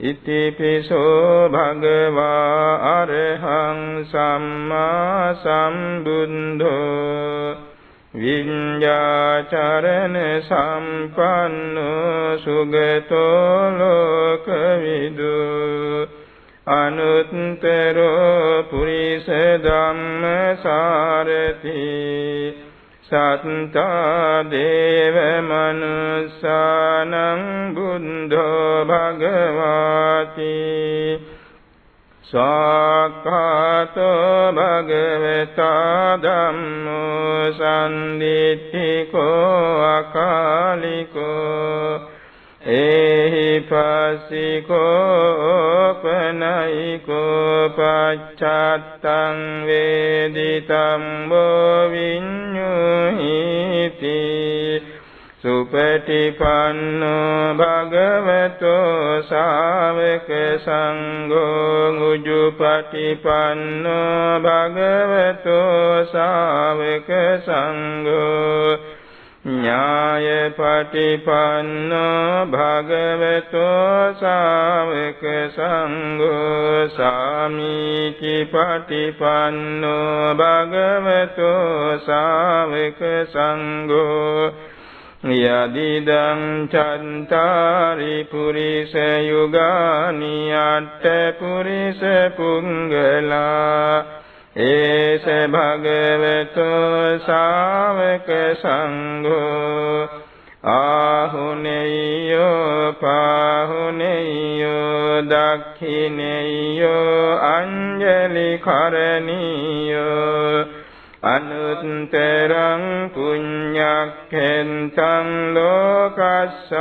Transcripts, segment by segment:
ඉතිපිසෝ භගවා අරහං සම්මා සම්බුද්ධෝ විඤ්ඤාචරණ සම්පන්නෝ සුගතෝ ලෝකවිදු අනුත්තරෝ පුරිස ධම්ම සාරති සත්තා දේව මනුස්සානං බුද්ධෝ භගවාති සාක්ඛාතෝ භගවතා ධම්මෝ සම්දිත්තිකෝ අකාලිකෝ ඒහි පස්සිකෝ පනයිකෝ පච්චත්තං වේදිතම් බෝ විඤ්ඤුහිති. සුපටිපන්නෝ භගවතෝ ශාවක සංඝෝ උජුපටිපන්නෝ භගවතෝ ශාවක සංඝෝ ඥායපටිපන්නෝ භගවතෝ ශාවක සංඝෝ සාමීචි පටිපන්නෝ භගවතෝ ශාවක සංඝෝ යදිදං චන්තාරි පුරිස යුගානි අට්ඨ පුරිස පුංගලා ඒස භගවතෝ ශාවක සංඝෝ ආහුනේයෝ පාහුනේයෝ දක්ඛිනේයෝ අංජලි කරණීයෝ අනුත්තරං පුඤ්ඤක්ඛෙන්තං ලෝකස්සාති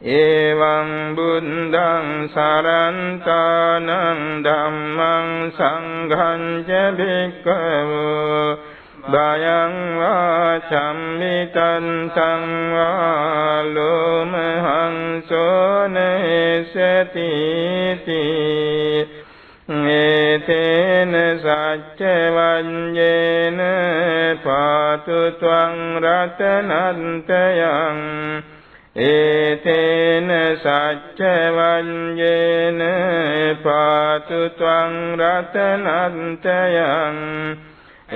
එවං බුද්ධං සරන්තානං ධම්මං සංඝං ච භික්ඛවෝ බයං වාචම්මිතං සංවා ලෝමහං සෝනේසති ඒතේන සච්ච වඤ්ඤේන පාතු ත්වං රතනන්තයං ඒතේන සච්ච වඤ්ඤේන පාතු ත්වං රතනන්තයං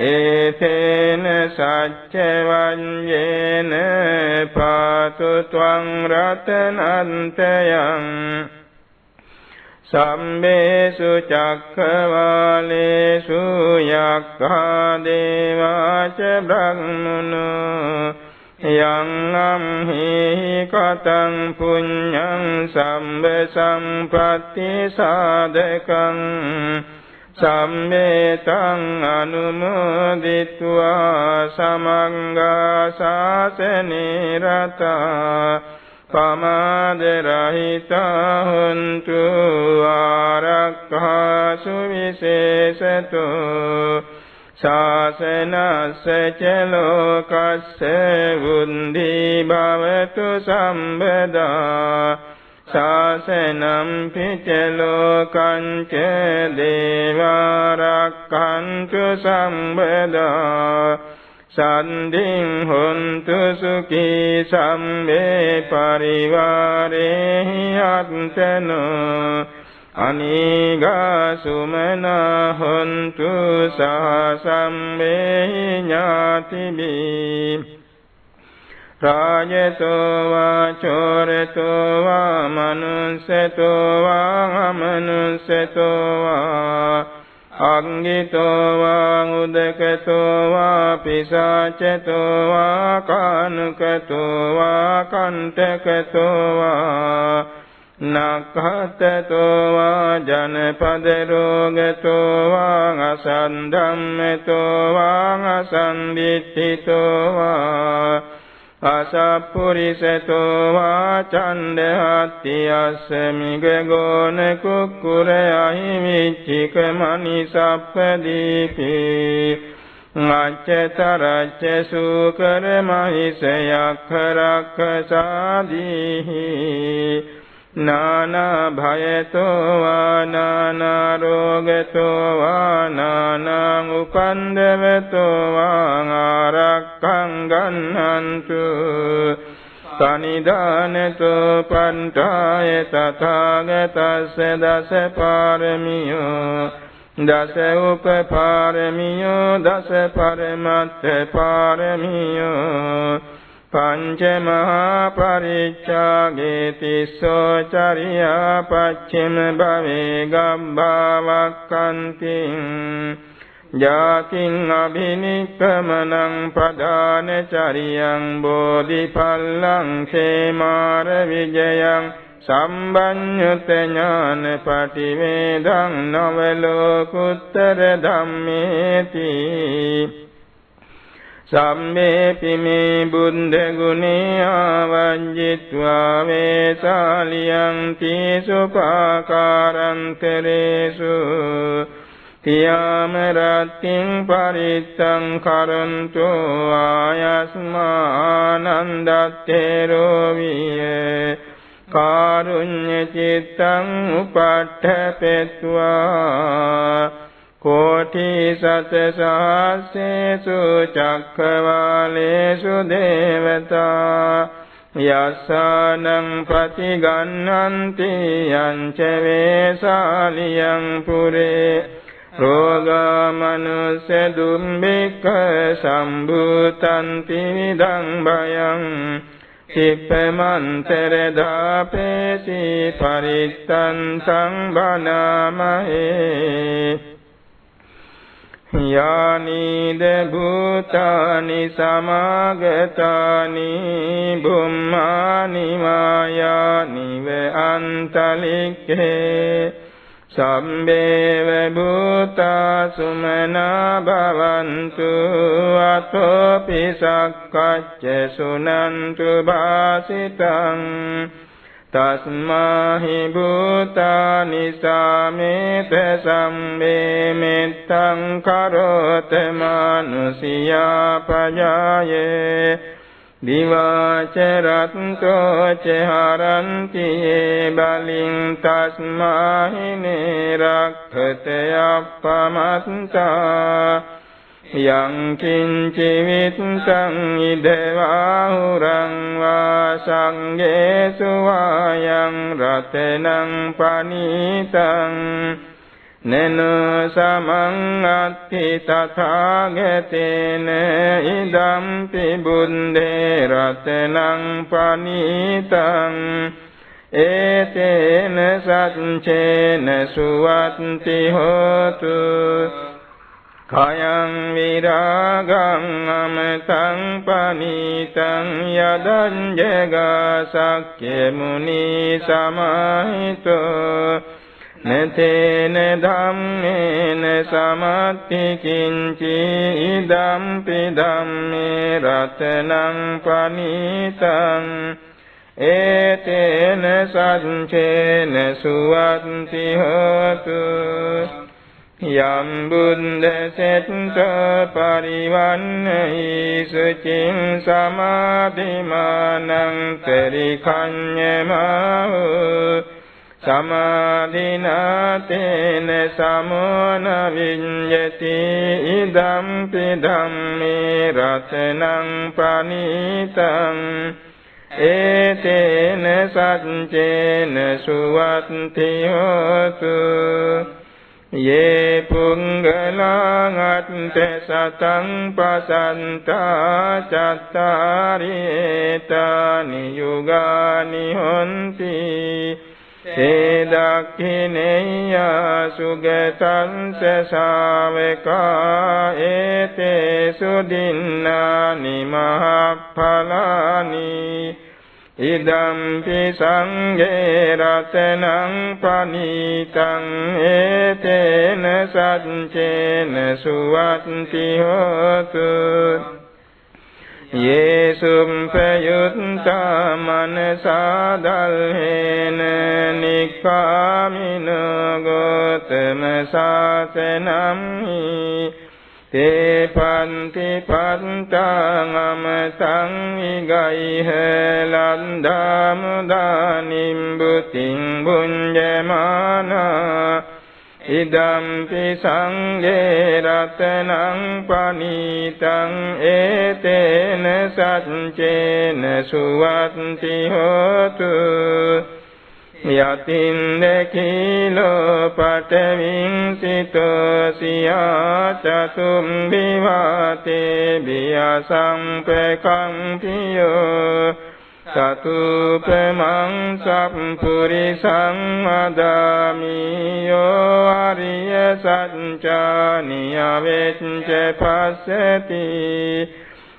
ඒතේන සච්ච වඤ්ඤේන පාතු ත්වං රතනන්තයං සම්මේසු චක්ඛවාලේසු යක්ඛා දේවාච බ්‍රහ්මනෝ යං අම්හි කතං පුඤ්ඤං සම්බ සම්පත්ති සාධකං සම්මේතං අනුමෝදිත්වා සමංගා ශාසනේ රතා පමාද රහිතා හොන්තු ආරක්ඛා සුවිශේෂතෝ ශාසනස්ස චලෝකස්ස වුන්දි භවතු සම්බදා ශාසනම් පිචලෝකං ච දේවාරක්ඛන්තු සම්බදා සන්ධින් හොන්තු සුඛී සම්මේ පරිවාරේ අත්තනෝ අනීගා සුමන හොන්තු සාසම්මේ ඥාතිබී රාජතෝ වා චෝරතෝ වා මනුස්සතෝ වා අමනුස්සතෝ වා අංගිතෝ වා උදකතෝ වා පිසාචතෝ වා කානුකතෝ වා කණ්ඨකතෝ වා නක්ඛතතෝ වා ජනපද රෝගතෝ වා අසන්ධම්මතෝ වා අසන්දිත්තිතෝ වා අසප්පුරිසතෝ වාචණ්ඩ හත්ති අස්ස මිග ගෝන කුක්කුර අහිමිච්චික මනිසප්පදීපේ අච්චතරච්ච සූකර මහිසයක් රක්ඛ සාදීහි නානා භයතෝ වා නානා රෝගතෝ වා නානං උපන්දවතෝ වා ආරක්ඛං ගන්නන්තු සනිදානතෝ පන්ඨාය තථාගතස්ස දස පාරමියෝ දස උපපාරමියෝ දස පරමත්ත පාරමියෝ. පංච මහා පරිච්ඡාගේ තිස්සෝ චරියා පච්චිම භවේ ගම්භාවක්ඛන්ති ජාතින් අභිනික්කමනං ප්‍රධාන චරියං බෝධිපල්ලං සේමාර විජයං සම්බඤ්ඤුත ඥාන පටිවේදං නවලෝකුත්තර ධම්මේති සම්මේපි මේ බුද්ධ ගුණේ ආවජ්ජිත්වා වේසාලියං තීසුපාකාරන්තරේසු තියාම රත්තිං පරිත්තං කරන්තු ආයස්මානන්දත්තේරෝ වියේ කාරුඤ්ඤ චිත්තං උපට්ඨපෙත්වා කෝටි සත සහස්සේසු චක්කවාලේසු දේවතා යස්සානං ප්‍රතිගන්නන්ති යංච වේසාලියං පුරේ රෝගාමනුස්ස දුම්බික්ඛ සම්භූතන්ති විදං භයං චිප්පමන්තර දාපේසි පරිත්තං සංබනාමහේ යානිද භූතානි සමාගතානි බුම්මානි මායානිව අන්තලික්ඛේ සම්බේව භූතා සුමනා භවන්තු අතෝ පිසක්කච්ච සුනන්තු භාසිතං තස්මාහි භූතානි සාමේත සම්මේ මෙත්තං කරෝත මානුසියා පජායේ දිවාචරත්තෝ චහරන්ති බලින් තස්මාහි නිරක්ඛත අප්පමත්තා යං කිංචි විත්තං ඉදවාහුරං වා සංඝේසු වායං රතනං පනීතං නන සමං අත්ථි තථාගතේන ඉදම් පිබුන්දේ රතනං පනීතං ඒතේන සච්චේන සුවත්ති හෝතු කයං විරාගං අමතං පනීතං යදං ජගසක්ඛ්‍ය මුනි සමාහිතෝ නතේන ධම්මේන සමත්ති කිංචි ඉදම්පි ධම්මේ රතනං පනීතං ඒතේන සච්චේන සුවන්ති හෝතු යම් බුද්ධ සෙත්ත පරිවන්නයි සුචින් සමාධිමානං තරිඛඤ්ඤමහු සමාධිනාතේන සමෝන විඤ්ඤති ඉදම් පිධම්මේ රතනං ප්‍රණීතං ඒතේන සච්චේන සුවත්ති හෝතු ये පුංගලං සතං පසන්තා චත්තාරේතානි යුගානි හොන්ති ඒ දක්ඛිනේය සුගතං සසාවකා ඒතේ සුදින්නානි මහඵලානි ඉදම්පි සංඝේ රතනං පනීතං ඒතේන සච්චේන සුවත්ති හෝතු. යේසුම් ප්‍රයුත්තා මනසාදල්හෙන නික්ඛාමින ගෝතම සාසනම්හි තේ පන්ති පන්තං අමතං විගයිහ ලන්දාමුදානිම් බුතින් බුඤ්ජමානා ඉදම්පි සංඝේ රතනං පනීතං ඒතේන සච්චේන සුවත්ති හෝතු යතින් දකීලෝ පඨවින් සිතෝ සියා චතුම් විවාතේ බිය සංපකම්පියෝ චතුපමං සම්පුරිසං වදාමි යෝ අරිය සත්‍යානිය වෙච්ච පස්සති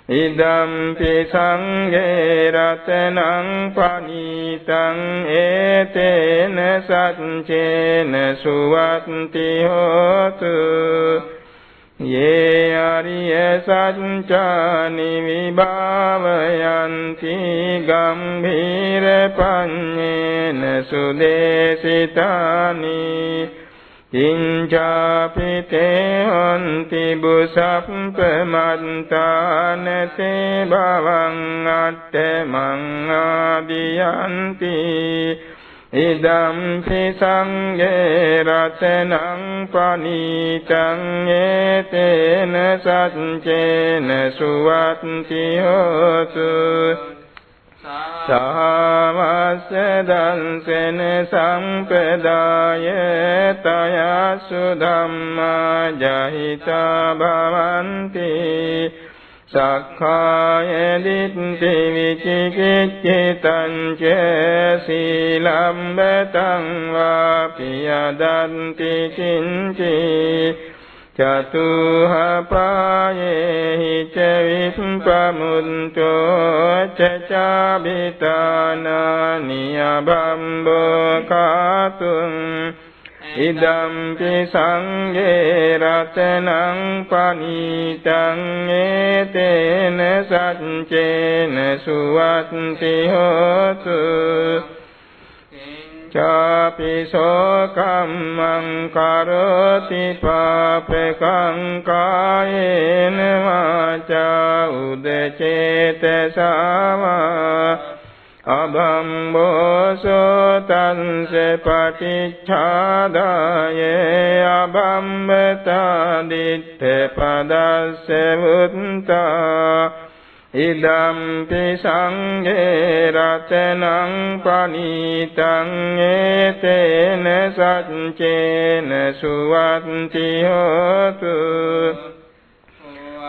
ඉදම්පි සංඝේ රතනං පනීතං ඒතේන සච්චේන සුවත්ති හෝතු. යේ අරිය සච්චානි විභාවයන්ති ගම්භීර පඤ්ඤේන සුදේසිතානි. ඉංචාපිතේ අන්ති බුසප්පමන්තානසේ භවං අට්ඨමං ආදියන්ති. ඉදම් පිසංගේ රතනං පනීතං ඒතේන සච්චේන සුවත්ති හොතු සාවස්ස දන්සෙන සම්පදාය තයසු ධම්මා ජහිතා භවಂತಿ සක්ඛාය දිට්ඨි විචිකිච්ඡිතං ච සීලම්බතං වාපියදන්ති කිංචි චතුහපායේ ච විප්පමුන්තෝ ච චාබිතානානි අබම්බෝ කාතුං ඉදම්පි සංඝේ රතනං පනීතං ඒතේන සච්චේන සුවත්ති හෝතු චාපි සෝකම්මං කරෝති පාපකං කායේන වාචා උදචේතසාවා අබම්බෝසෝ තංස පටිච්ඡාදාය අබම්බතා දිත්ත පදස්ස වුත්තා ඉදම්පි සංඝේ රතනං පනීතං ඒතේන සච්චේන සුවත්ති හෝතු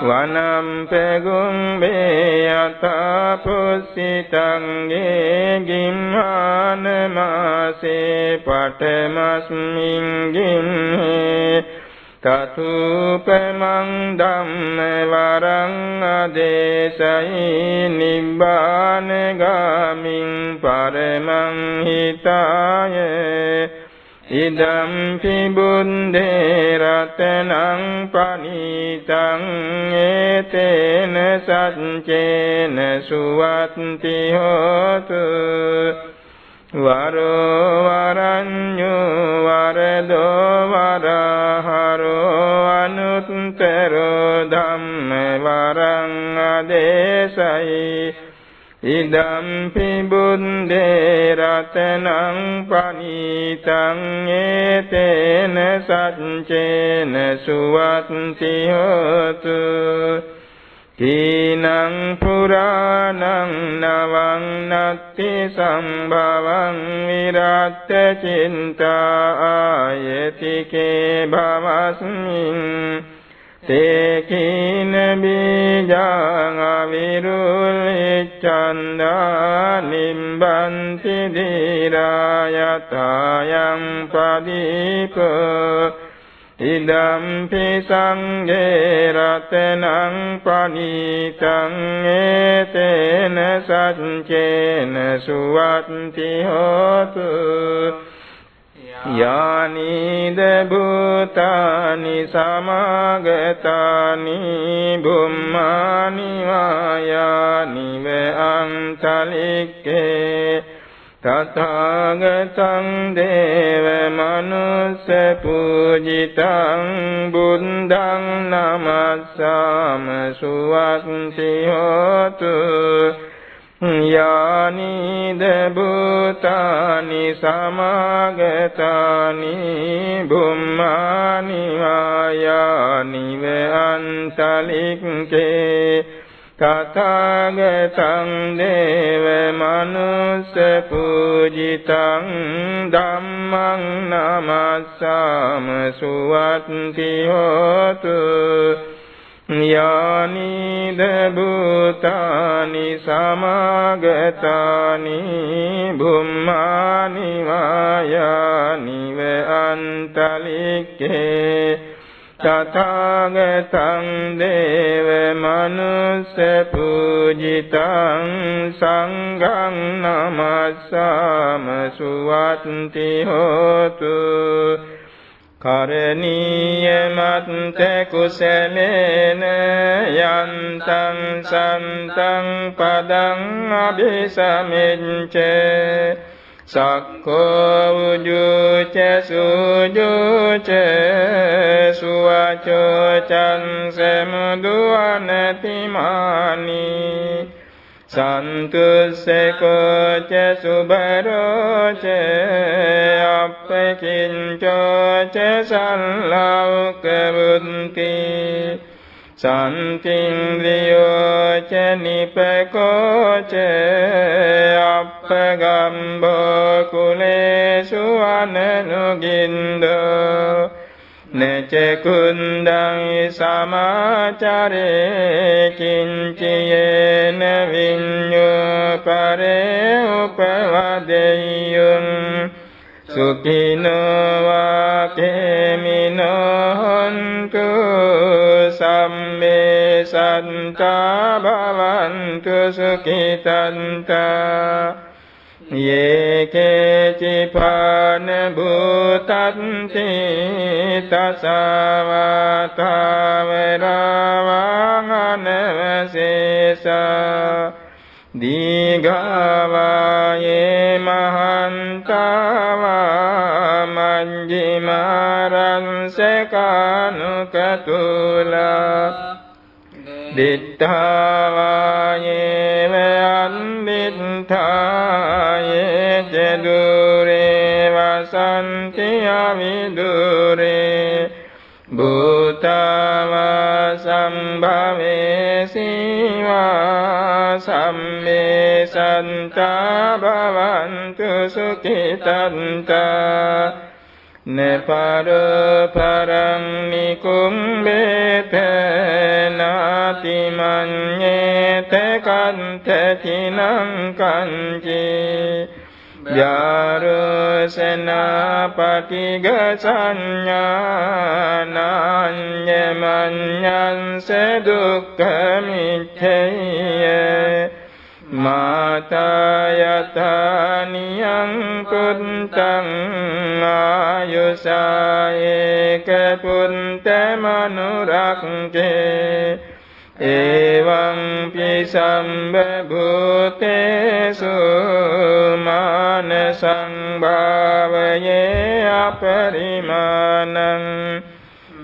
වනම්පෙගුම් බේයතා පුස්සිතං ගේ ගිම්හාන මාසේ පඨමස්මින් ගිම්හේ තතුපමං ධම්ම වරං අදේශයි නිබ්බාන ගාමින් පරමං හිතායේ. ඉදම්පි බුද්දේ රතනං පනීතං ඒතේන සච්චේන සුවත්ති හෝතු. වරෝ වරඤ්ඤෝ වරදෝ වරහරෝ අනුත්තරෝ ධම්ම වරං අදේශයි ඉදම්පි බුද්දේ රතනං පනීතං ඒතේන සච්චේන සුවත්ති හෝතු. තීනං පුරාණං නවං නත්ති සම්භවං විරත්ත චින්තා ආයතිකේ භවස්මින් තේකින බීජං අවිරුල්ච්ඡන්දා නිම්බන්ති දීරායතයන් පදීප ඉදම්පි සංඝේ රතනං පනීතං ඒතේන සච්චේන සුවත්ති හෝතු යානිද භූතානි සමාගතානි බුම්මානි වායානි වේ අන්තලික්කේ තථාගතං දේව මනුස්ස පූජිතං බුද්ධං නමස්සාම සුවත්ති හෝතු යානිද භූතානි සමාගතානි බුම්මානි වායානි වේ අන්තලික්කේ තථාගතං දේව මනුස්ස පූජිතං ධම්මං නමස්සාම සුවත්ති හෝතු යානිද භූතානි සමාගතානි බුම්මානි වායානි වේ අන්තලික්කේ තථාගතං දේව මනුස්ස පූජිතං සංඝං නමස්සාම සුවත්ති හෝතු. කරණීය මත්ත කුසලේන යන්තං සන්තං පදං අபிසමෙච්චේ සක්කෝ උජුච සුජුච සුවචෝ චන්සමුදුවනතිමානි සන්තුස්සකෝච සුබරෝච අප්පකින්චෝච සල්ලව්ක බුද්ධී සන්තින්ද්‍රියෝච නිපකෝච අප්පගම්බෝ කුලේසු අනනුගින්දෝ නච කුන්දං සමාචරේ කිංචයේන විඤ්ඤෝ පරේ උපවදෙය්‍යං සුඛිනෝ වාකේමිනෝ හොන්තු සම්මේ සන්තා භවන්තු සුඛිතන්තා। යේකේචි පාන භූතන්ති තසවතාවරවං දීඝාවායේ මහන්තාවා මංජිමාරංසකානුකතුලා දිත්තාවායේ වන්දිත්තායේ ජදුරේ වසන්ති අවිදුරේ භූතාවා සම්භවේ සීවා සම්මේ සන්තා භවන්තු සුඛිතන්තා නපර පරං මඤ්ඤේත කන්තචිනං කංචේ ව්‍යාරසනා පටිග සංඥානඤ්ඤමඤ්ඤංස දුක්ඛ මිච්ඡය මාතායතනියං පුත්තං ආයුසායේක පුත්ත මනුරක්කේ එවං පිසම්බ භූතේසු මාන සංභාවයේ අපරිමානං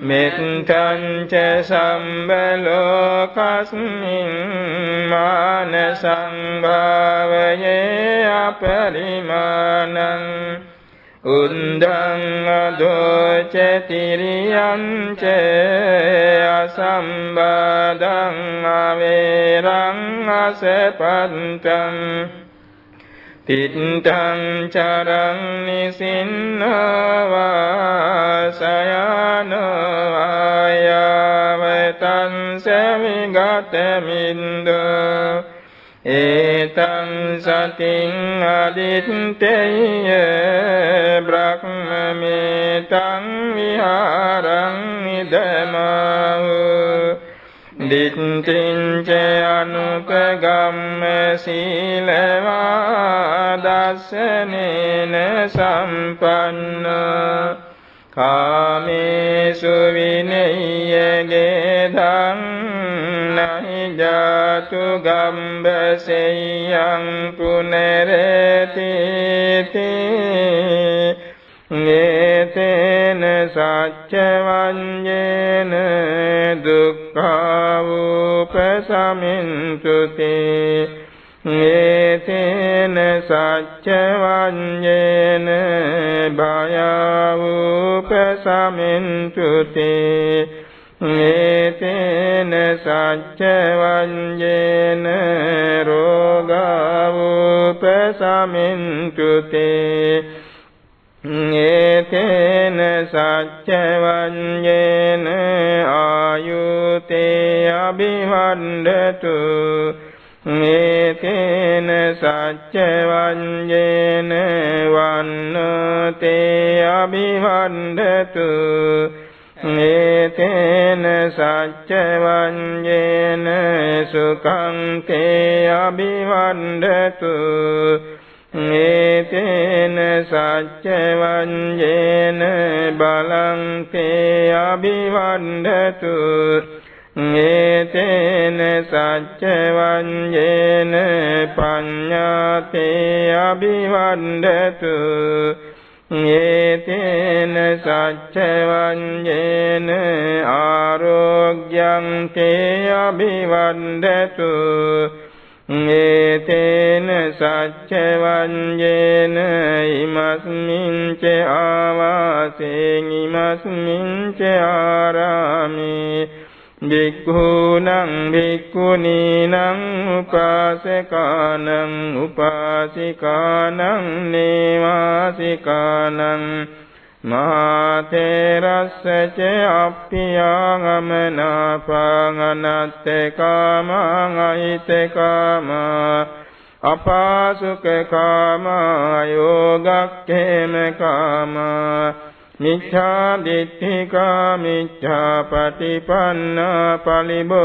මෙත්තං ච සම්බලෝකස්මින් මාන සංභාවයේ අපරිමානං උන්දං අදෝච තිරියං ච අසම්බදං අවේරං අසපන්තං තිත්තං චරං නිසින්නවා සයනවා යාවතං සවිගත මින්දෝ ඒතං සතින් අදිත්තේය බ්‍රහ්මමේතං විහාරං නිදමාව දිට්ඨිං ච අනුපගම්ම සීලවා දස්සනේන සම්පන්න කාමේසු විනය්‍යගේ ධම් නහි ජාතු ගම්බසෙයං පුනරති නේතේන සච්ච වඤ්ඤේන දුක්ඛාවුපසමින්තුතේ. නේතේන සච්ච වඤ්ඤේන භයවුපසමින්තුතේ. නේතේන සච්ච වඤ්ඤේන රෝගාවුපසමින්තුතේ. ඒතේන සච්ච වඤ්ඤේන ආයුතේ අභිවණ්ඩතු ඒතේන සච්ච වඤ්ඤේන වන්නතේ අභිවණ්ඩතු ඒතේන සච්ච වඤ්ඤේන සුඛං තේ අභිවණ්ඩතු ඒතේන සච්ච වඤ්ඤේන බලං තේ අභිවණ්ඩතු ඒතේන සච්ච වඤ්ඤේන පඤ්ඤාතේ අභිවණ්ඩතු ඒතේන සච්ච වඤ්ඤේන ආරෝග්‍යං තේ අභිවණ්ඩතු ඒතේන සච්ච වඤ්ඤේන ඉමස්මින් ච ආවාසේන් ඉමස්මින් ච ආරාමේ. භික්ඛූනං භික්ඛුනීනං උපාසකානං උපාසිකානං නේවාසිකානං මාතේරස්ස ච අප්පියාගමනාපං අනත්තේ කාමං අහිතේ කාමා අපාසුක කාමා යෝගක්ඛේම කාමා මිච්ඡා දිට්ඨිකා මිච්ඡා පටිපන්නා පලිබෝධකාරකා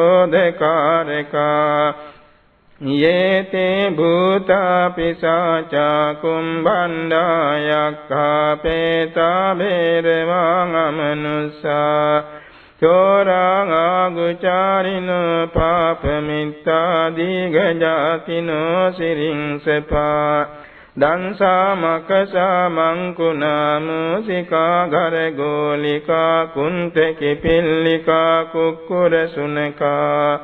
යේතේ භූතා පිසාචා කුම්බණ්ඩා යක්ඛා පේතා බේරවාං අමනුස්සා චෝරං ආගුචාරිනෝ පාපමිත්තා දීඝජාතිනෝ සිරින්සපා දංසා මකසා මංකුණා මූසිකා ගරගෝලිකා කුන්තකි පිල්ලිකා කුක්කුර සුනකා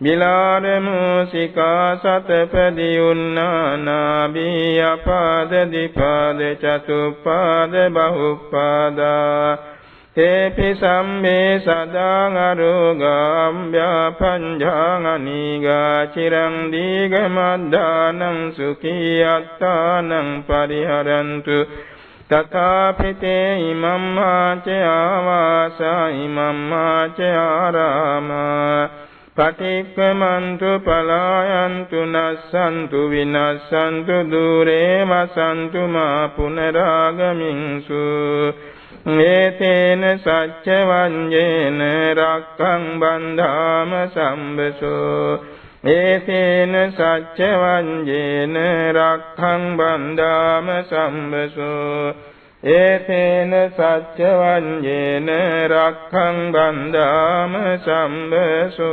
බිලාර මූසිකා සතපදි උන්නානාබී අපාද දිපාද චතුප්පාද බහුප්පාදා තේපි සම්මේ සදාං අරෝගාම්භ්‍යා පඤ්ඤාං අනීගා චිරං දීගමද්දානං සුඛී අත්තානං පරිහරන්තු තථාපිතේ ඉමම්මා ච ආවාසා ඉමම්මා ච ආරාමා පටික්කමන්තු පලායන්තු නස්සන්තු විනස්සන්තු දුරේ වසන්තු මා පුනරාගමින්සු මේතේන සච්ච වඤ්ඤේන රක්ඛං බන්ධාම සම්බසෝ. මේතේන සච්ච වඤ්ඤේන රක්ඛං බන්ධාම සම්බසෝ. ඒතේන සච්ච වඤ්ඤේන රක්ඛං බන්ධාම සම්බසෝ.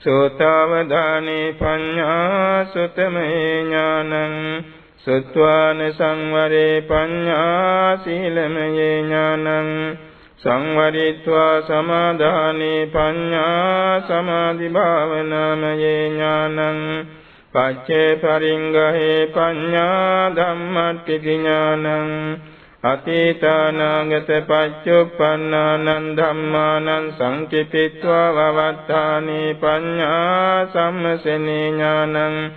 සෝතාවදානේ පඤ්ඤා සුතමේ ඥානං සුත්වාන සංවරේ පඤ්ඤා සීලමයේ ඥානං සංවරිත්වා සමාදානේ පඤ්ඤා සමාධි භාවනාමයේ ඥානං පච්චේ පරිංගහේ පඤ්ඤා ධම්මට්ටි ඥානං අතීතානාගත පච්චුප්පන්නානං ධම්මානං සංකිපිත්වා වවත්තානි පඤ්ඤා සම්මසනේ ඥානං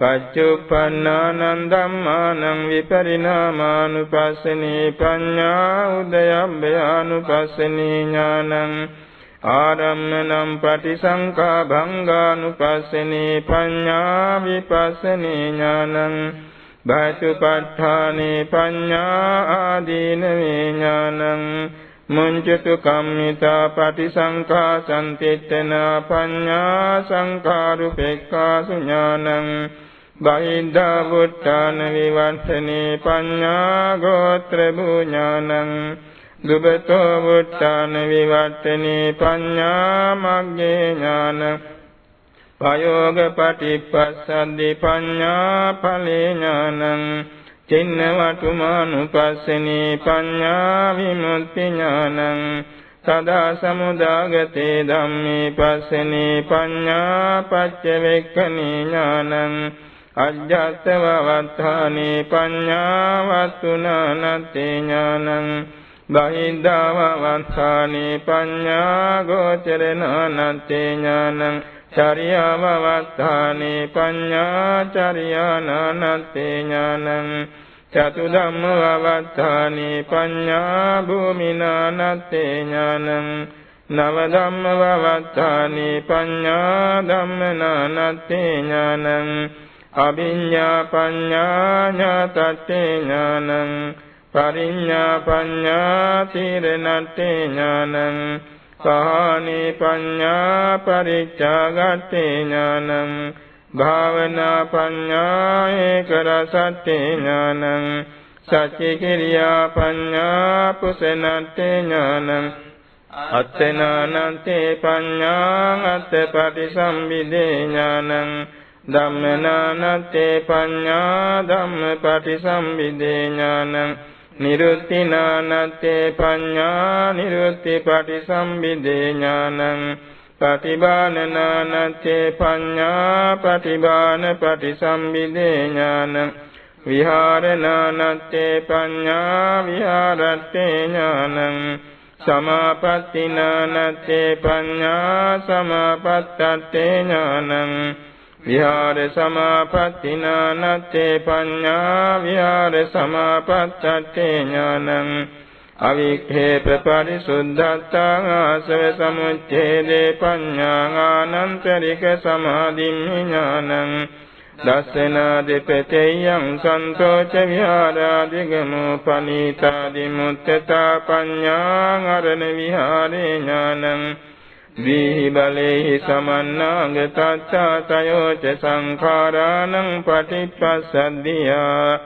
පච්චුප්පන්නානං ධම්මානං විපරිණාමානුපස්සනේ පඤ්ඤා උදයබ්බයානුපස්සනේ ඥානං ආරම්මනම් පටිසංකා භංගානුපස්සනේ පඤ්ඤා විපස්සනේ ඥානං භාතුපත්ථානේ පඤ්ඤා ආදීනවේ ඥානං මුංචතු කම්මිතා පටිසංඛා සම්තිත්තනා පඤ්ඤා සංඛාරුපෙක්ඛාසු ඥානං බහිද්ධා බුද්ධාන විවර්තනේ පඤ්ඤා ගෝත්‍ර භූඥානං දුබතෝ බුද්ධාන විවර්තනේ පඤ්ඤා මග්ගේ ඥානං පයෝග පටිපස්සද්දි පඤ්ඤා ඵලේ ඥානං චින්න වතුමානුපස්සනේ පඤ්ඤා විමුක්ති ඥානං සදා සමුදාගතේ ධම්මේ පස්සනේ පඤ්ඤා පච්චවෙක්ඛනේ ඥානං අජ්ජත්ව වත්තානේ පඤ්ඤා වතුනානත්තේ ඥානං බහිද්ධාව වත්තානේ පඤ්ඤා ගෝචරනානත්තේ ඥානං චරියාව වත්තානේ පඤ්ඤා චරියානානත්තේ ඥානං චතු ධම්ම වවත්තානේ පඤ්ඤා භූමිනානත්තේ ඥානං නව ධම්ම වවත්තානේ පඤ්ඤා ධම්මනානත්තේ ඥානං අභිඤ්ඤා පඤ්ඤා ඥාතත්තේ ඥානං පරිඤ්ඤා පඤ්ඤා තීරණත්තේ ඥානං සහානේ පඤ්ඤා පරිච්ඡාගත්තේ ඥානං භාවනා පඤ්ඤා ඒක රසත්තේ ඥානං සච්චි කිරියා පඤ්ඤා පුසනත්තේ ඥානං අත්තනානන්තේ පඤ්ඤා අත්ත පටිසම්භිදේ ඥානං ධම්මනානත්තේ පඤ්ඤා ධම්ම පටිසම්භිදේ ඥානං නිරුත්තිනානත්තේ පඤ්ඤා නිරුත්ති පටිසම්භිදේ ඥානං පටිභානනානත්තේ පඤ්ඤා පටිභාන පටිසම්භිදේ ඥානං විහාරනානත්තේ පඤ්ඤා විහාරත්තේ ඥානං සමාපත්තිනානත්තේ පඤ්ඤා සමාපත්තත්තේ ඥානං විහාර සමාපත්තිනානත්තේ පඤ්ඤා විහාර සමාපත්තත්තේ ඥානං. අවික්ඛේප පරිසුද්ධත්තාං ආසව සමුච්ඡේදේ පඤ්ඤාං සමාධිම්මි ඥානං. දස්සනාදිපතේයං සන්තෝච විහාරාදිගමෝ පනීතාදි මුත්තතා පඤ්ඤාං අරණ විහාරේ ඥානං. දීහි බලේහි සමන්නාග තච්ඡාතයෝච සංඛාරාණං පටිච්චසද්දියා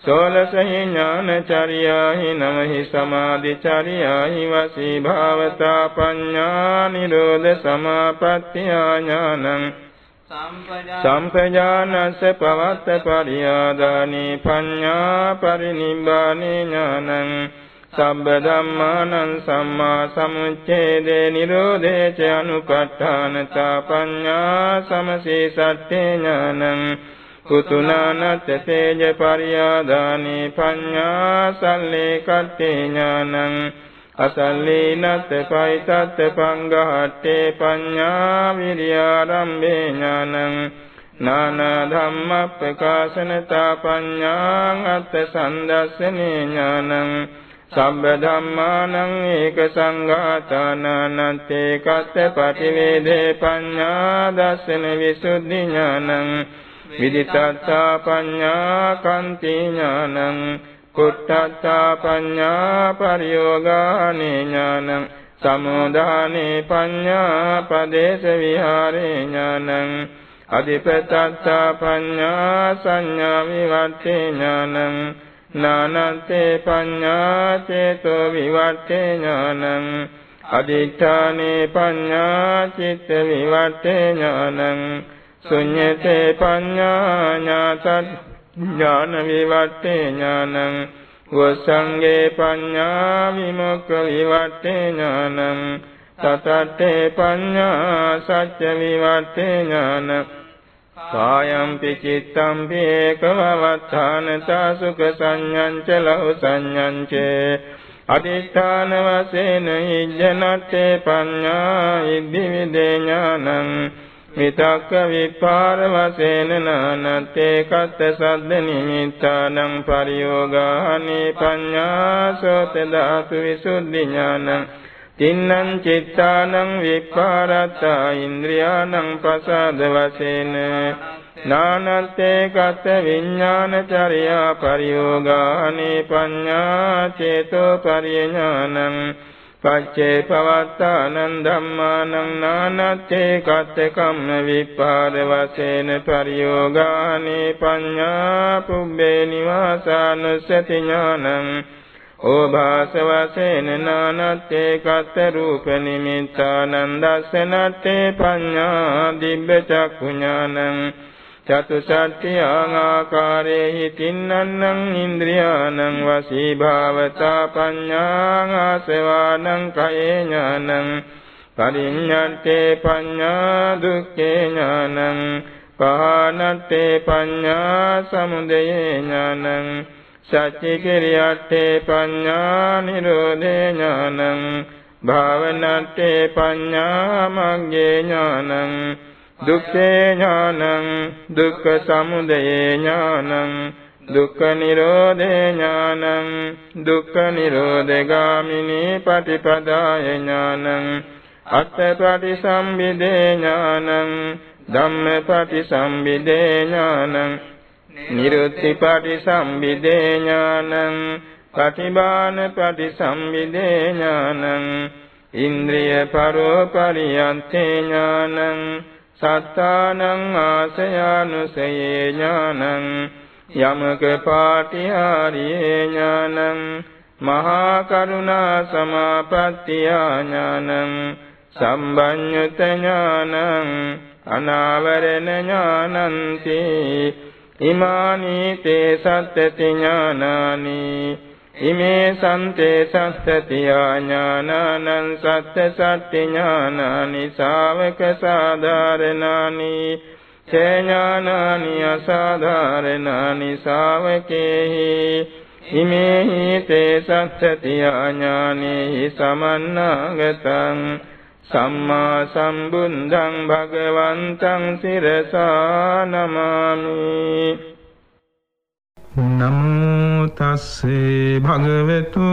සෝලසහි ඥානචර්යාහි නමහි සමාධිචර්යාහි වසී භාවතා පඤ්ඤා නිරෝධ සමාපත්තිය ඥානං සම්පජානස්ස පවත්ත පරියාදානි පඤ්ඤා පරිනිබ්බානේ ඥානං සබ්බ ධම්මානං සම්මා සමුච්ඡේදේ නිරෝධේ ච අනුපට්ඨානතා පඤ්ඤා සමසේ සත්‍යේ ඥානං කුතුනානත් තේජ පරියාදානි පඤ්ඤා සල්ලේ කත්තේ ඥානං අසල්ලීනත් පයිතත් පංගහට්ටේ පඤ්ඤා විරියාරම්භේ ඥානං නානා ධම්ම ප්‍රකාශනතා පඤ්ඤාං අත්ථ සම්දස්සනේ ඥානං සම්බ ධම්මානං ඒක සංඝාතානන්තේ කත්ත පටිවේදේ පඤ්ඤා දස්සන විසුද්ධි ඥානං විදිතත්තා පඤ්ඤා කන්ති ඥානං කුට්ටත්තා පඤ්ඤා පරියෝගානේ ඥානං සමුදානේ පඤ්ඤා පදේශ විහාරේ ඥානං අධිපතත්තා පඤ්ඤා සංඥා විවත්තේ ඥානං නානත්තේ පඤ්ඤා චේතෝ විවට්ඨේ ඥානං අදිඨානේ පඤ්ඤා චිත්ත විවට්ඨේ ඥානං ශුඤ්ඤතේ පඤ්ඤා ඥාතත් ඥාන විවට්ඨේ ඥානං වසංගේ පඤ්ඤා විමුක්ඛ විවට්ඨේ ඥානං තතත්තේ පඤ්ඤා සත්‍ය විවට්ඨේ ඥානං කායම්පි චිත්තම්පි ඒකවවත්තානතා සුඛ සංඤං ච ලහු සංඤං ච අදිඨාන වශයෙන් ඉජ්ජනත්තේ පඤ්ඤා ඉද්ධි විදේ ඥානං විතක්ක විපාර වශයෙන් නානත්තේ කත්ත සද්ද නිමිත්තානං පරියෝගානි පඤ්ඤාසෝත ධාතු විසුද්ධි ඥානං තින්නං චිත්තානං විපාරත්තා ඉන්ද්‍රියානං පසාද වශයෙන්. නානත්තේ කත විඥානචර්යා පරියෝගානි පඤ්ඤා චේතෝ පරිඥානං පච්චේ පවත්තානං ධම්මානං නානත්තේ කත්ත කම්ම විපාර වශයෙන් පරියෝගානි පඤ්ඤා පුබ්බේ නිවාසානුස්සති ඥානං. ඕභාස වශයෙන් නානත්තේ කත්ත රූප නිමිත්තානං දස්සනත්තේ පඤ්ඤා දිබ්බ චක්ඛු ඥානං චතුසත්ත්‍ය ආකාරේහි තින්නන්නං ඉන්ද්‍රියානං වසී භාවතා පඤ්ඤාං ආසවානං කයේ ඥානං පරිඤ්ඤත්තේ පඤ්ඤා දුක්ඛේ ඥානං පහනත්තේ පඤ්ඤා සමුදයේ ඥානං සච්චි කිරියත්තේ පඤ්ඤා නිරෝධේ ඥානං භාවනත්තේ පඤ්ඤා මග්ගේ ඥානං දුක්ඛේ ඥානං දුක්ඛ සමුදය ඥානං දුක්ඛ නිරෝධේ ඥානං දුක්ඛ නිරෝධගාමිනී පටිපදාය ඥානං අත්ථපටිසම්භිදේ ඥානං ධම්මපටිසම්භිදේ ඥානං නිරුත්තිපටිසම්භිදේ ඥානං පටිභාන පටිසම්භිදේ ඥානං ඉන්ද්‍රිය පරෝපරියන්තේ ඥානං සත්තානං ආසයානුසයේ ඥානං යමක පාටිහාරියේ ඥානං මහා කරුණා සමාපත්තිය ඥානං සම්බඤ්ඤත ඥානං අනාවරණ ඥානන්ති ඉමානි තේ සත්‍යති ඥානානි ඉමේ සන්තේ සස්සති ඥානං සත්‍ය සත්‍ය ඥානානි ශාවක සාධාරණානි චේ ඥානානි අසාධාරණානි ශාවකේහි ඉමේහි තේ සස්සති ඥානෙහි සමන්නාගතං සම්මා සම්බුද්ධං භගවන්තං සිරසා නමාමි නමෝ තස්සේ භගවතු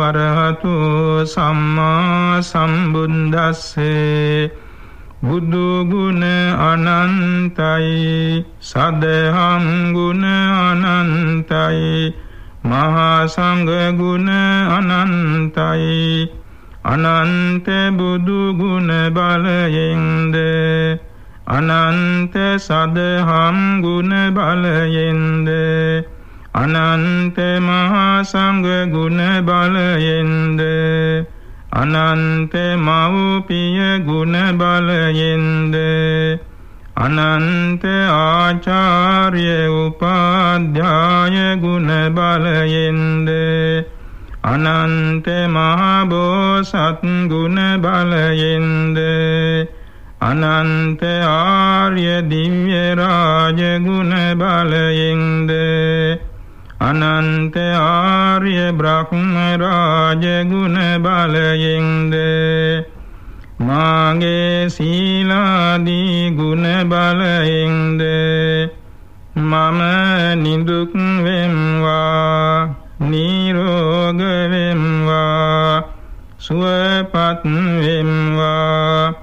අරහතු සම්මා සම්බුද්දස්සේ. බුදු ගුණ අනන්තයි සදහම් ගුණ අනන්තයි මහා සංඝ ගුණ අනන්තයි. අනන්ත බුදු ගුණ බලයෙන්ද අනන්ත සදහම් ගුණ බලයෙන්ද අනන්ත මහා සංඝ ගුණ බලයෙන්ද අනන්ත මව්පිය ගුණ බලයෙන්ද අනන්ත ආචාර්ය උපාධ්‍යාය ගුණ බලයෙන්ද අනන්ත මහා බෝසත් ගුණ බලයෙන්ද අනන්ත ආර්ය දිව්‍ය රාජ ගුණ බලයෙන්ද අනන්ත ආර්ය බ්‍රහ්ම රාජ ගුණ බලයෙන්ද මාගේ සීලාදී ගුණ බලයෙන්ද මම නිදුක් වෙම්වා. නිරෝග වෙම්වා සුවපත් වෙම්වා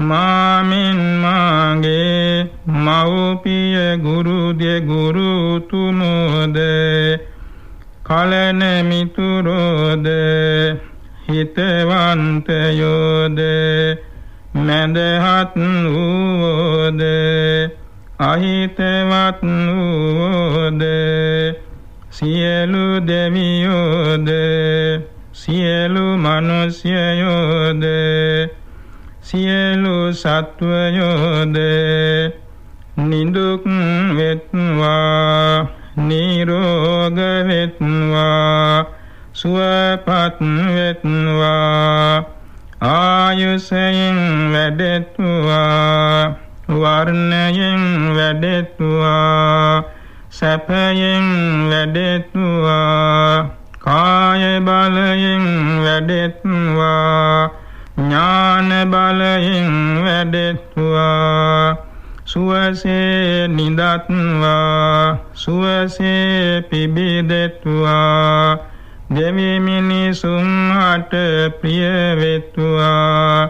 මාමින් මාගේ මව්පිය ගුරු දෙ ගුරු තුමෝද කලන මිතුරෝද හිතවන්තයෝද මැදහත් වූවෝද අහිතවත් වූවෝද. සියලු දෙවියෝද සියලු මනුෂ්‍යයෝද සියලු සත්වයෝද නිදුක් වෙත්වා නිරෝග වෙත්වා සුවපත් වෙත්වා ආයුෂයෙන් වැඩෙත්වා වර්ණයෙන් වැඩෙත්වා සැපයෙන් වැඩෙත්වා කාය බලයෙන් වැඩෙත්වා ඥාන බලයෙන් වැඩෙත්වා සුවසේ නිදත්වා සුවසේ පිබිදෙත්වා දෙවි මිනිසුන් හට ප්‍රිය වෙත්වා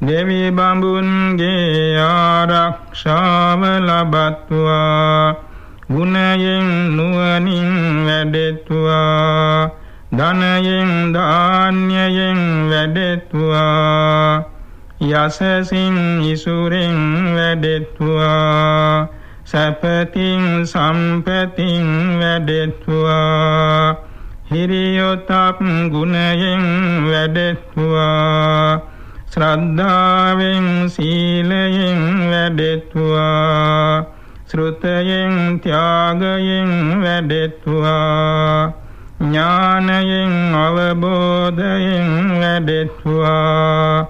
දෙවි බඹුන්ගේ ආරක්ෂාව ලබත්වා ගුණයෙන් නුවණින් වැඩෙත්වා ධනයෙන් ධාන්‍යයෙන් වැඩෙත්වා යසසින් ඉසුරෙන් වැඩෙත්වා සැපතින් සම්පතින් වැඩෙත්වා හිරියොතප් ගුණයෙන් වැඩෙත්වා ශ්‍රද්ධාවෙන් සීලයෙන් වැඩෙත්වා ශ්‍රුතයෙන් ත්‍යාගයෙන් වැඩෙත්වා ඥානයෙන් අවබෝධයෙන් වැඩෙත්වා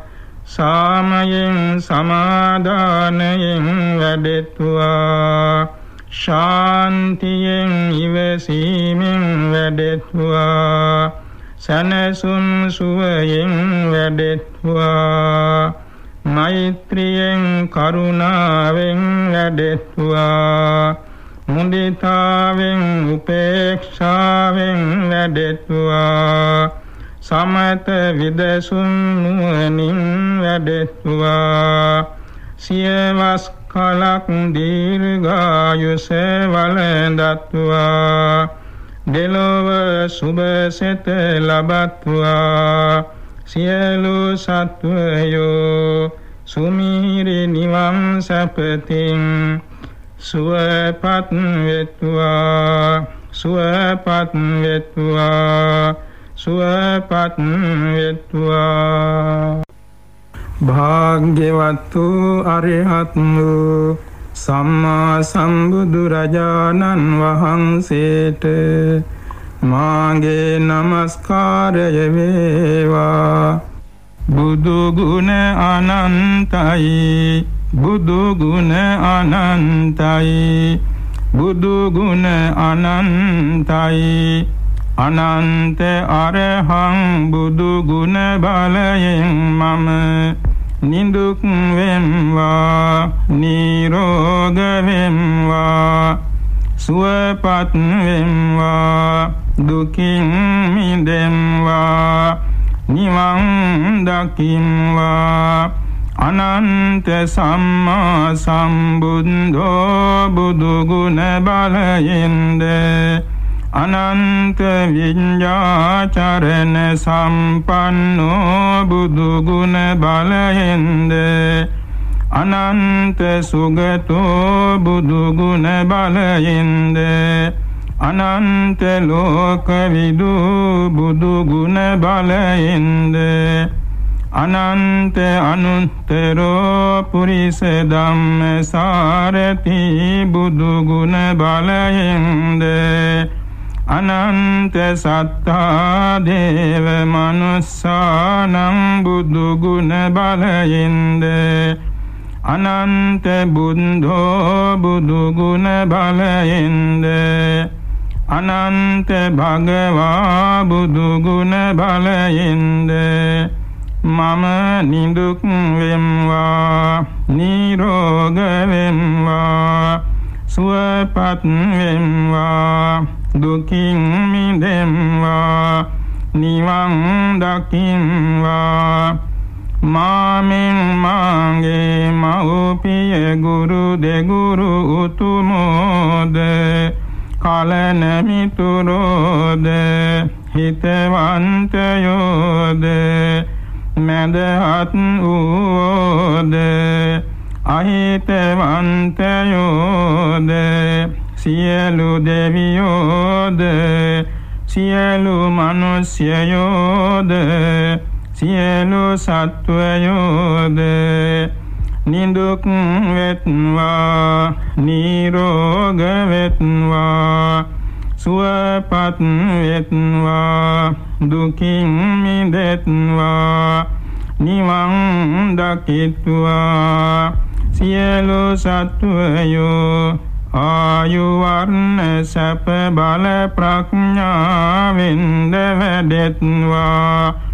සාමයෙන් සමාදානයෙන් වැඩෙත්වා ශාන්තියෙන් ඉවසීමෙන් වැඩෙත්වා සනසුන් සුවයෙන් වැඩෙත්වා මෛත්‍රියෙන් කරුණාවෙන් වැඩෙත්වා. මුදිතාවෙන් උපේක්ෂාවෙන් වැඩෙත්වා. සමත විදසුන් නුවණින් වැඩෙත්වා. සියවස් කලක් දීර්ඝායුෂ වළඳත්වා. දෙලොව සුභසෙත ලබත්වා. සියලු සත්වයෝ සුමිහිරි නිවන් සැපතින් සුවපත් වෙත්වා සුවපත් වෙත්වා සුවපත් වෙත්වා. භාග්‍යවත් වූ අරිහත් වූ සම්මා සම්බුදුරජාණන් වහන්සේට මාගේ নমස්කාරය වේවා. බුදු ගුණ අනන්තයි. බුදු ගුණ අනන්තයි. බුදු ගුණ අනන්තයි. අනන්ත අරහං බුදු ගුණ බලයෙන් මම නිදුක් වෙම්වා නිරෝග වෙම්වා සුවපත් වෙම්වා. දුකින් මිදෙම්වා නිවන් දකිම්වා අනන්ත සම්මා සම්බුද්ධෝ බුදු ගුණ බලයෙන්ද අනන්ත විඤ්ඤාචරණ සම්පන්නෝ බුදු ගුණ බලයෙන්ද අනන්ත සුගතෝ බුදු ගුණ බලයෙන්ද අනන්ත ලෝක විදු බුදු ගුණ බලයෙන්ද? අනන්ත අනුත්තරෝ පුරිස ධම්ම සාරති බුදු ගුණ බලයෙන්ද? අනන්ත සත්තා දේව මනුස්සානං බුදු ගුණ බලයෙන්ද? අනන්ත බුද්ධෝ බුදු ගුණ බලයෙන්ද? අනන්ත භගවා බුදු ගුණ බලයෙන්ද මම නිදුක් වෙම්වා නිරෝග වෙම්වා සුවපත් වෙම්වා දුකින් මිදෙම්වා නිවන් දකිම්වා මාමින් මාගේ මව්පිය ගුරු දෙගුරු උතුමෝද කලන මිතුරෝද හිතවන්තයෝද මැදහත් වූද අහිතවන්තයෝද සියලු දෙවියෝද සියලු මිනිස්යෝද සියලු සත්වයෝද නිදුක් වෙත්වා නිරෝග වෙත්වා සුවපත් වෙත්වා දුකින් මිදෙත්වා නිවන් දකිත්වා. සියලු සත්වයෝ ආයු වර්ණ සැප බල ප්‍රඥාවෙන්ද වැඩෙත්වා.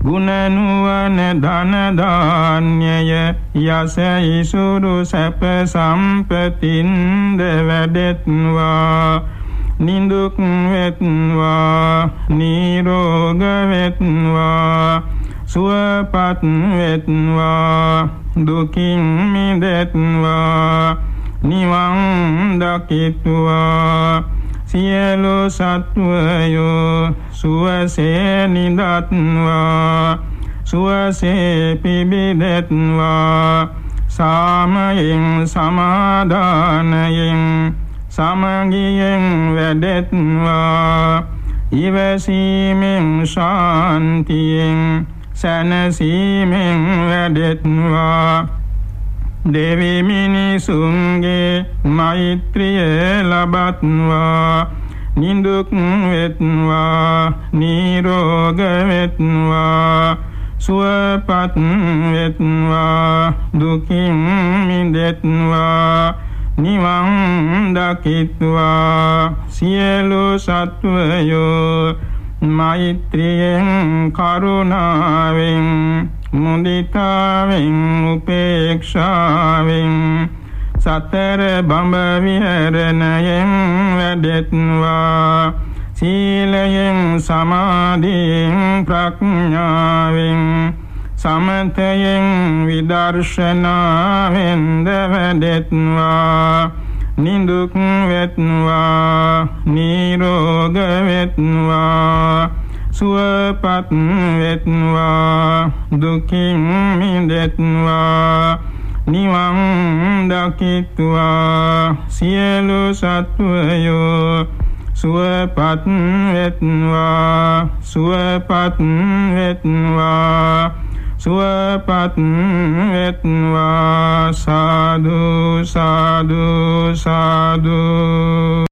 ගුණ නුවණ ධන ධාන්‍යය යස ඉසුරු සැප සම්පතින්ද වැඩෙත්වා. නිදුක් වෙත්වා නිරෝග වෙත්වා සුවපත් වෙත්වා දුකින් මිදෙත්වා නිවන් දකිත්වා. සියලු සත්වයෝ සුවසේ නිදත්වා සුවසේ පිබිදෙත්වා. සාමයෙන් සමාදානයෙන් සමගියෙන් වැඩෙත්වා. ඉවසීමෙන් ශාන්තියෙන් සැනසීමෙන් වැඩෙත්වා. දෙවි මිනිසුන්ගේ මෛත්‍රිය ලබත්වා නිදුක් වෙත්වා නිරෝග වෙත්වා සුවපත් වෙත්වා දුකින් මිදෙත්වා නිවන් දකිත්වා. සියලු සත්වයෝ මෛත්‍රියෙන් කරුණාවෙන් මුදිතාවෙන් උපේක්ෂාවෙන් සතර බඹ විහරණයෙන් වැඩෙත්වා. සීලයෙන් සමාධියෙන් ප්‍රඥාවෙන් සමතයෙන් විදර්ශනාවෙන්ද වැඩෙත්වා. නිදුක් වෙත්වා නිරෝග වෙත්වා සුවපත් වෙත්වා දුකින් මිදෙත්වා. නිවන් දකිත්වා. සියලු සත්වයෝ සුවපත් වෙත්වා. සුවපත් වෙත්වා. සුවපත් වෙත්වා. සාදු සාදු සාදු.